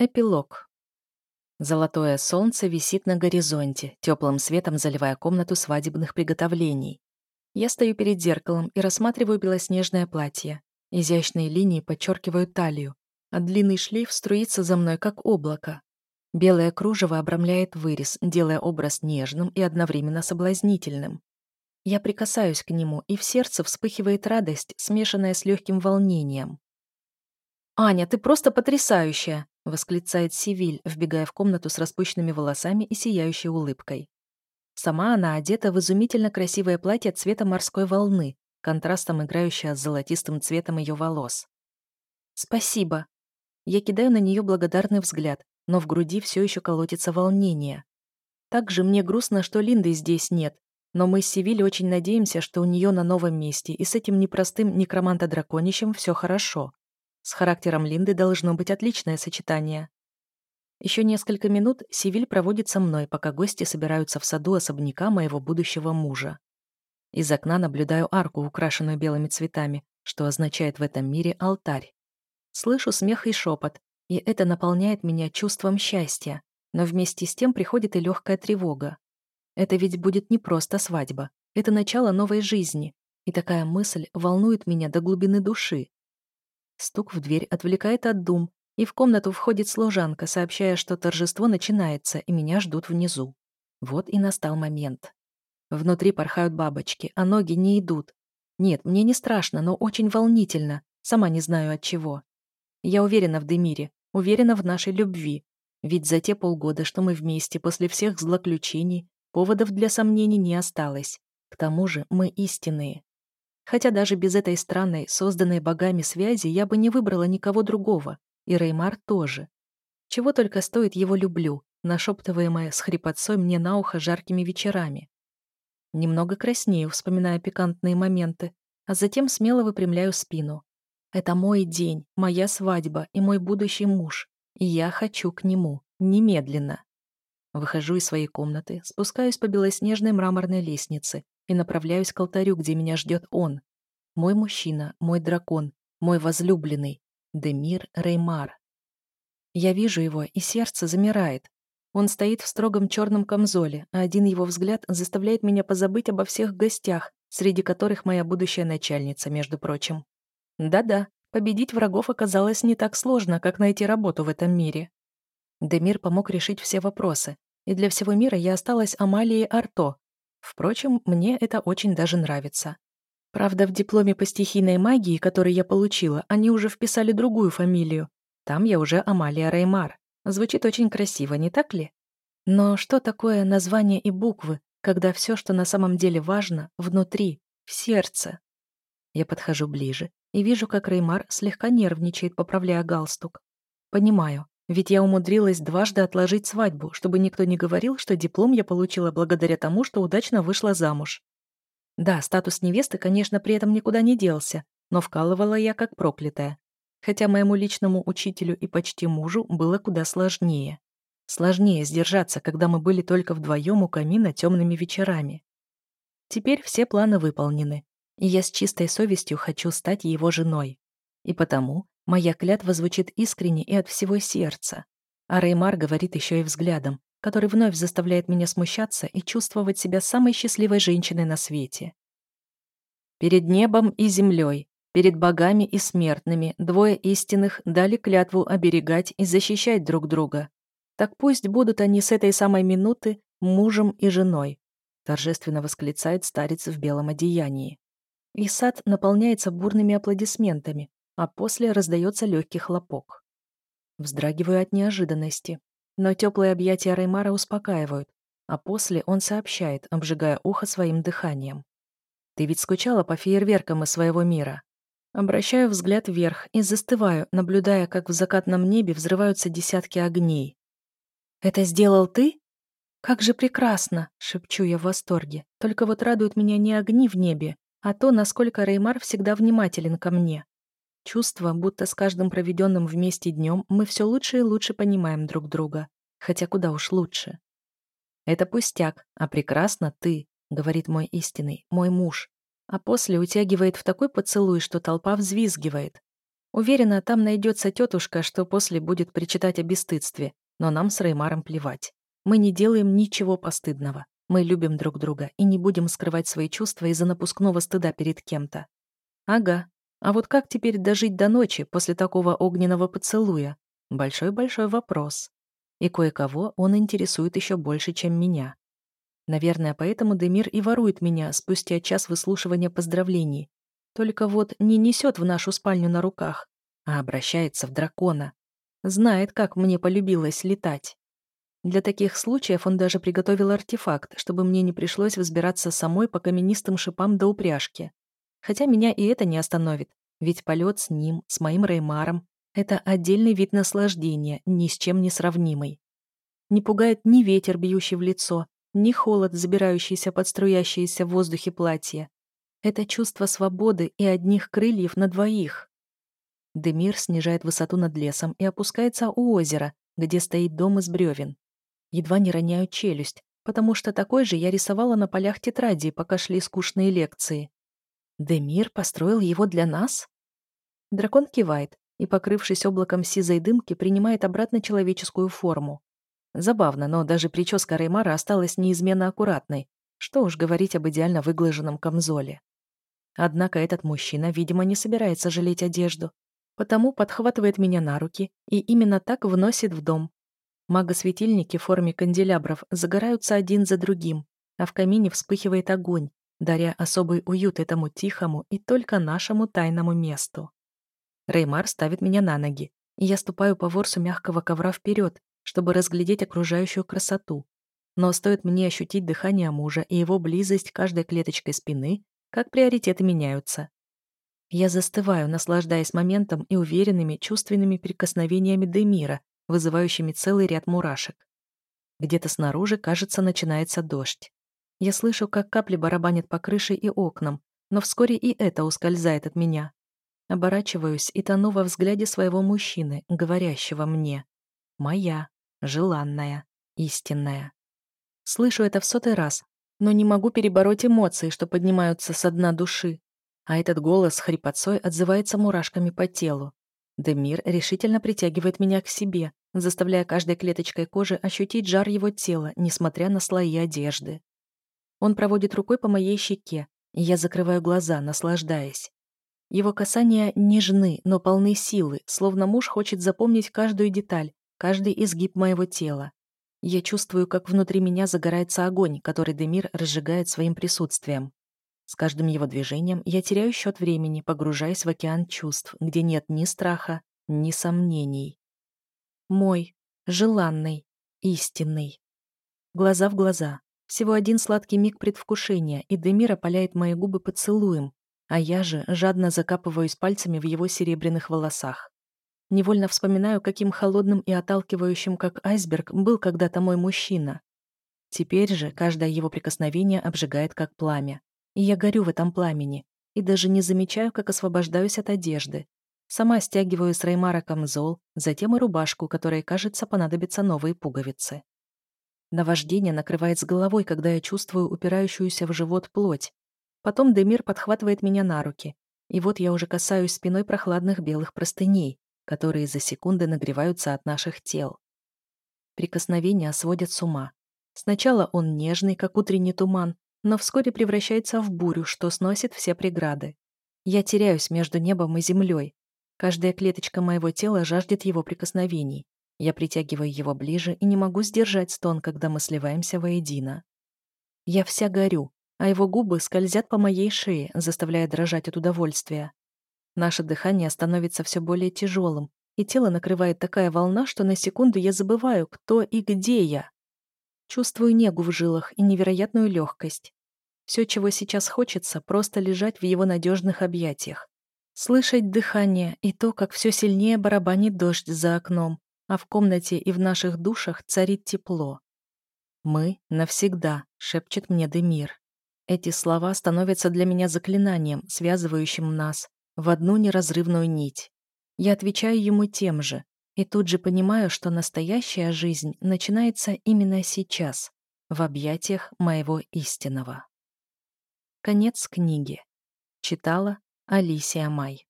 Эпилог. Золотое солнце висит на горизонте, теплым светом заливая комнату свадебных приготовлений. Я стою перед зеркалом и рассматриваю белоснежное платье. Изящные линии подчеркивают талию, а длинный шлейф струится за мной, как облако. Белое кружево обрамляет вырез, делая образ нежным и одновременно соблазнительным. Я прикасаюсь к нему, и в сердце вспыхивает радость, смешанная с легким волнением. «Аня, ты просто потрясающая!» Восклицает Сивиль, вбегая в комнату с распущенными волосами и сияющей улыбкой. Сама она одета в изумительно красивое платье цвета морской волны, контрастом играющее с золотистым цветом ее волос. «Спасибо». Я кидаю на нее благодарный взгляд, но в груди все еще колотится волнение. Также мне грустно, что Линды здесь нет, но мы с Сивиль очень надеемся, что у нее на новом месте и с этим непростым некроманта-драконищем все хорошо. С характером Линды должно быть отличное сочетание. Еще несколько минут Сивиль проводит со мной, пока гости собираются в саду особняка моего будущего мужа. Из окна наблюдаю арку, украшенную белыми цветами, что означает в этом мире алтарь. Слышу смех и шепот, и это наполняет меня чувством счастья, но вместе с тем приходит и легкая тревога. Это ведь будет не просто свадьба, это начало новой жизни, и такая мысль волнует меня до глубины души. Стук в дверь отвлекает от дум, и в комнату входит служанка, сообщая, что торжество начинается, и меня ждут внизу. Вот и настал момент. Внутри порхают бабочки, а ноги не идут. Нет, мне не страшно, но очень волнительно. Сама не знаю от чего. Я уверена в Демире, уверена в нашей любви. Ведь за те полгода, что мы вместе, после всех злоключений, поводов для сомнений не осталось. К тому же мы истинные. Хотя даже без этой странной, созданной богами связи, я бы не выбрала никого другого. И Реймар тоже. Чего только стоит его люблю, нашептываемое с хрипотцой мне на ухо жаркими вечерами. Немного краснею, вспоминая пикантные моменты, а затем смело выпрямляю спину. Это мой день, моя свадьба и мой будущий муж, и я хочу к нему, немедленно. Выхожу из своей комнаты, спускаюсь по белоснежной мраморной лестнице и направляюсь к алтарю, где меня ждет он. Мой мужчина, мой дракон, мой возлюбленный, Демир Реймар. Я вижу его, и сердце замирает. Он стоит в строгом черном камзоле, а один его взгляд заставляет меня позабыть обо всех гостях, среди которых моя будущая начальница, между прочим. Да-да, победить врагов оказалось не так сложно, как найти работу в этом мире. Демир помог решить все вопросы, и для всего мира я осталась Амалией Арто, Впрочем, мне это очень даже нравится. Правда, в дипломе по стихийной магии, который я получила, они уже вписали другую фамилию. Там я уже Амалия Реймар. Звучит очень красиво, не так ли? Но что такое название и буквы, когда все, что на самом деле важно, внутри, в сердце? Я подхожу ближе и вижу, как Реймар слегка нервничает, поправляя галстук. Понимаю, ведь я умудрилась дважды отложить свадьбу, чтобы никто не говорил, что диплом я получила благодаря тому, что удачно вышла замуж. Да, статус невесты, конечно, при этом никуда не делся, но вкалывала я как проклятая. Хотя моему личному учителю и почти мужу было куда сложнее. Сложнее сдержаться, когда мы были только вдвоем у камина темными вечерами. Теперь все планы выполнены, и я с чистой совестью хочу стать его женой. И потому Моя клятва звучит искренне и от всего сердца. А Реймар говорит еще и взглядом, который вновь заставляет меня смущаться и чувствовать себя самой счастливой женщиной на свете. Перед небом и землей, перед богами и смертными двое истинных дали клятву оберегать и защищать друг друга. Так пусть будут они с этой самой минуты мужем и женой, торжественно восклицает старец в белом одеянии. И сад наполняется бурными аплодисментами, а после раздается легкий хлопок. Вздрагиваю от неожиданности, но теплые объятия Реймара успокаивают, а после он сообщает, обжигая ухо своим дыханием. «Ты ведь скучала по фейерверкам из своего мира?» Обращаю взгляд вверх и застываю, наблюдая, как в закатном небе взрываются десятки огней. «Это сделал ты?» «Как же прекрасно!» — шепчу я в восторге. «Только вот радуют меня не огни в небе, а то, насколько Реймар всегда внимателен ко мне. Чувство, будто с каждым проведенным вместе днем мы все лучше и лучше понимаем друг друга. Хотя куда уж лучше. «Это пустяк, а прекрасно ты», — говорит мой истинный, мой муж. А после утягивает в такой поцелуй, что толпа взвизгивает. Уверена, там найдется тетушка, что после будет причитать о бесстыдстве, но нам с Реймаром плевать. Мы не делаем ничего постыдного. Мы любим друг друга и не будем скрывать свои чувства из-за напускного стыда перед кем-то. Ага. А вот как теперь дожить до ночи после такого огненного поцелуя? Большой-большой вопрос. И кое-кого он интересует еще больше, чем меня. Наверное, поэтому Демир и ворует меня спустя час выслушивания поздравлений. Только вот не несет в нашу спальню на руках, а обращается в дракона. Знает, как мне полюбилось летать. Для таких случаев он даже приготовил артефакт, чтобы мне не пришлось взбираться самой по каменистым шипам до упряжки. Хотя меня и это не остановит, ведь полет с ним, с моим Реймаром, это отдельный вид наслаждения, ни с чем не сравнимый. Не пугает ни ветер, бьющий в лицо, ни холод, забирающийся под струящиеся в воздухе платье. Это чувство свободы и одних крыльев на двоих. Демир снижает высоту над лесом и опускается у озера, где стоит дом из бревен. Едва не роняю челюсть, потому что такой же я рисовала на полях тетради, пока шли скучные лекции. Демир построил его для нас? Дракон кивает и, покрывшись облаком сизой дымки, принимает обратно человеческую форму. Забавно, но даже прическа Реймара осталась неизменно аккуратной. Что уж говорить об идеально выглаженном камзоле. Однако этот мужчина, видимо, не собирается жалеть одежду, потому подхватывает меня на руки и именно так вносит в дом. Магосветильники в форме канделябров загораются один за другим, а в камине вспыхивает огонь, даря особый уют этому тихому и только нашему тайному месту. Реймар ставит меня на ноги, и я ступаю по ворсу мягкого ковра вперед, чтобы разглядеть окружающую красоту. Но стоит мне ощутить дыхание мужа и его близость каждой клеточкой спины, как приоритеты меняются. Я застываю, наслаждаясь моментом и уверенными чувственными прикосновениями Демира, вызывающими целый ряд мурашек. Где-то снаружи, кажется, начинается дождь. Я слышу, как капли барабанят по крыше и окнам, но вскоре и это ускользает от меня. Оборачиваюсь и тону во взгляде своего мужчины, говорящего мне «Моя» желанная, истинная. Слышу это в сотый раз, но не могу перебороть эмоции, что поднимаются со дна души. А этот голос с хрипотцой отзывается мурашками по телу. Демир решительно притягивает меня к себе, заставляя каждой клеточкой кожи ощутить жар его тела, несмотря на слои одежды. Он проводит рукой по моей щеке, и я закрываю глаза, наслаждаясь. Его касания нежны, но полны силы, словно муж хочет запомнить каждую деталь, каждый изгиб моего тела. Я чувствую, как внутри меня загорается огонь, который Демир разжигает своим присутствием. С каждым его движением я теряю счет времени, погружаясь в океан чувств, где нет ни страха, ни сомнений. Мой, желанный, истинный. Глаза в глаза. Всего один сладкий миг предвкушения, и Демир опаляет мои губы поцелуем, а я же жадно закапываюсь пальцами в его серебряных волосах. Невольно вспоминаю, каким холодным и отталкивающим, как айсберг, был когда-то мой мужчина. Теперь же каждое его прикосновение обжигает, как пламя. И я горю в этом пламени, и даже не замечаю, как освобождаюсь от одежды. Сама стягиваю с Реймара камзол, затем и рубашку, которой, кажется, понадобятся новые пуговицы. Наваждение накрывает с головой, когда я чувствую упирающуюся в живот плоть. Потом Демир подхватывает меня на руки, и вот я уже касаюсь спиной прохладных белых простыней, которые за секунды нагреваются от наших тел. Прикосновения сводят с ума. Сначала он нежный, как утренний туман, но вскоре превращается в бурю, что сносит все преграды. Я теряюсь между небом и землей. Каждая клеточка моего тела жаждет его прикосновений. Я притягиваю его ближе и не могу сдержать стон, когда мы сливаемся воедино. Я вся горю, а его губы скользят по моей шее, заставляя дрожать от удовольствия. Наше дыхание становится все более тяжелым, и тело накрывает такая волна, что на секунду я забываю, кто и где я. Чувствую негу в жилах и невероятную легкость. Все, чего сейчас хочется, просто лежать в его надежных объятиях. Слышать дыхание и то, как все сильнее барабанит дождь за окном, а в комнате и в наших душах царит тепло. «Мы навсегда», — шепчет мне Демир. Эти слова становятся для меня заклинанием, связывающим нас, в одну неразрывную нить. Я отвечаю ему тем же, и тут же понимаю, что настоящая жизнь начинается именно сейчас, в объятиях моего истинного. Конец книги. Читала Алисия Май.